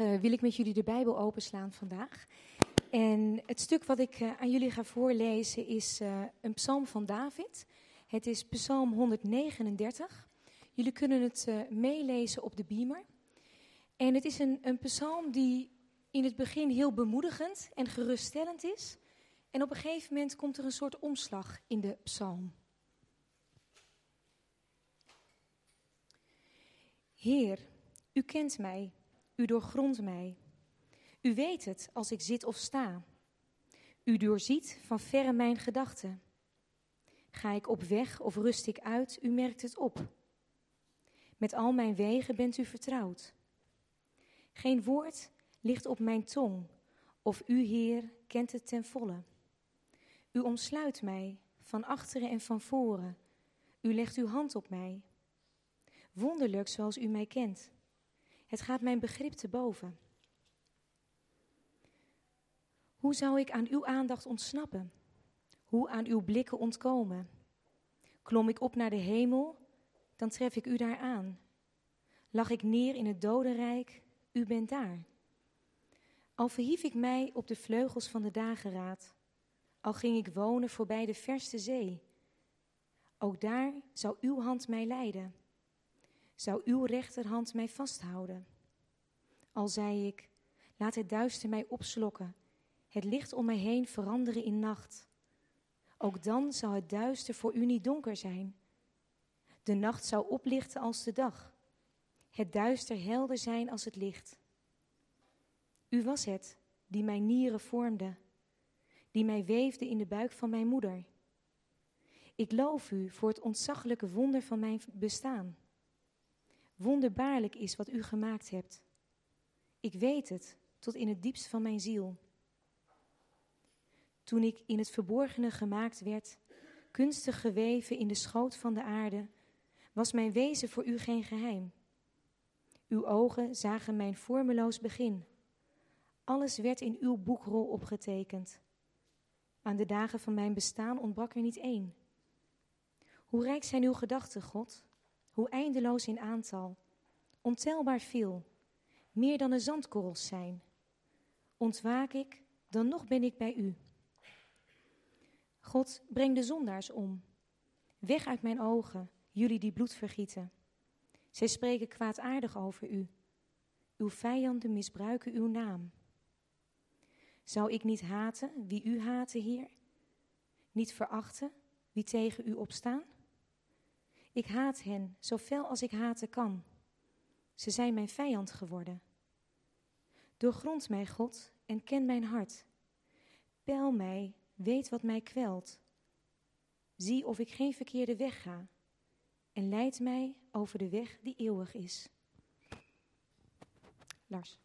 Uh, wil ik met jullie de Bijbel openslaan vandaag. En het stuk wat ik uh, aan jullie ga voorlezen is uh, een psalm van David. Het is psalm 139. Jullie kunnen het meelezen op de beamer. En het is een, een psalm die in het begin heel bemoedigend en geruststellend is. En op een gegeven moment komt er een soort omslag in de psalm. Heer, u kent mij, u doorgrondt mij. U weet het als ik zit of sta. U doorziet van verre mijn gedachten. Ga ik op weg of rust ik uit, u merkt het op. Met al mijn wegen bent u vertrouwd. Geen woord ligt op mijn tong, of u, Heer, kent het ten volle. U omsluit mij van achteren en van voren. U legt uw hand op mij. Wonderlijk zoals u mij kent. Het gaat mijn begrip te boven. Hoe zou ik aan uw aandacht ontsnappen? Hoe aan uw blikken ontkomen? Klom ik op naar de hemel, dan tref ik u daar aan. Lag ik neer in het dodenrijk, u bent daar. Al verhief ik mij op de vleugels van de dageraad, al ging ik wonen voorbij de verste zee, ook daar zou uw hand mij leiden zou uw rechterhand mij vasthouden. Al zei ik, laat het duister mij opslokken, het licht om mij heen veranderen in nacht. Ook dan zou het duister voor u niet donker zijn. De nacht zou oplichten als de dag, het duister helder zijn als het licht. U was het die mijn nieren vormde, die mij weefde in de buik van mijn moeder. Ik loof u voor het ontzaglijke wonder van mijn bestaan. Wonderbaarlijk is wat u gemaakt hebt. Ik weet het tot in het diepst van mijn ziel. Toen ik in het verborgene gemaakt werd, kunstig geweven in de schoot van de aarde, was mijn wezen voor u geen geheim. Uw ogen zagen mijn vormeloos begin. Alles werd in uw boekrol opgetekend. Aan de dagen van mijn bestaan ontbrak er niet één. Hoe rijk zijn uw gedachten, God? hoe eindeloos in aantal, ontelbaar veel, meer dan de zandkorrels zijn. Ontwaak ik, dan nog ben ik bij u. God, breng de zondaars om. Weg uit mijn ogen, jullie die bloed vergieten. Zij spreken kwaadaardig over u. Uw vijanden misbruiken uw naam. Zou ik niet haten wie u haten, Heer? Niet verachten wie tegen u opstaan? Ik haat hen zo fel als ik haten kan. Ze zijn mijn vijand geworden. Doorgrond mij, God, en ken mijn hart. Peil mij, weet wat mij kwelt. Zie of ik geen verkeerde weg ga. En leid mij over de weg die eeuwig is. Lars.